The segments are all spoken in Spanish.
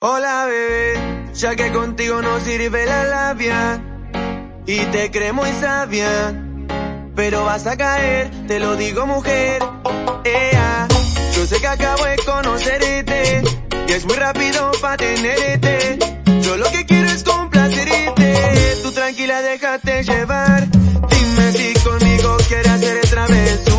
Hola bebé, ya que contigo no sirve la labia y te creo muy sabia, pero vas a caer, te lo digo mujer. Ea, yo sé que acabo de conocerte y es muy rápido para tenerte. Yo lo que quiero es complacerte, tú tranquila déjate llevar. Dime si conmigo quieres hacer travesura,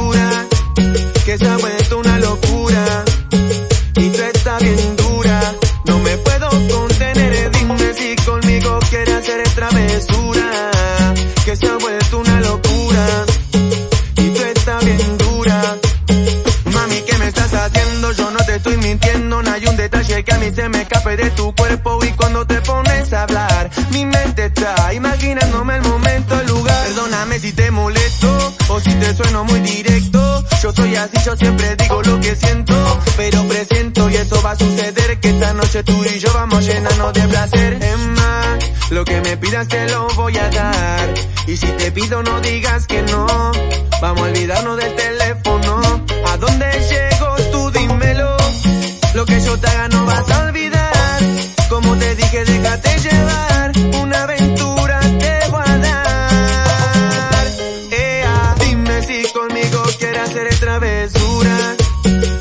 hay un detalle que a mí se me escape de tu cuerpo y cuando te pones a hablar, mi mente está imaginándome el momento, el lugar. Perdóname si te molesto o si te sueno muy directo. Yo soy así, yo siempre digo lo que siento, pero presiento y eso va a suceder que esta noche tú y yo vamos llenarnos de placer. Es más, lo que me pidas te lo voy a dar. Y si te pido no digas que no, vamos a olvidarnos del teléfono.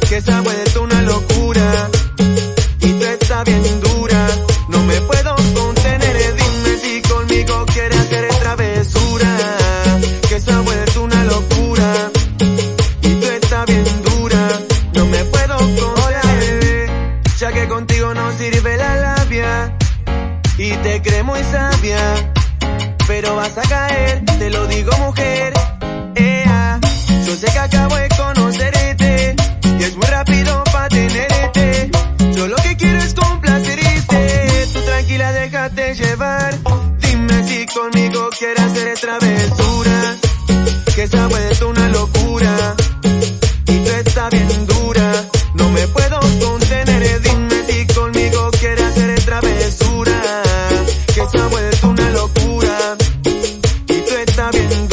Que se ha vuelto una locura. Y tú estás bien dura. No me puedo contener. Dime si conmigo quieres hacer travesura. Que se ha vuelto una locura. Y tú estás bien dura. No me puedo contener. ya que contigo no sirve la labia. Y te creo muy sabia. Pero vas a caer, te lo digo mujer. Yo sé que acabo de conocerte. Travesura. Que se ha vuelto una locura. Y tú estás bien dura. No me puedo contener. Dime si conmigo quieres hacer travesura. Que se ha vuelto una locura. Y tú estás bien dura.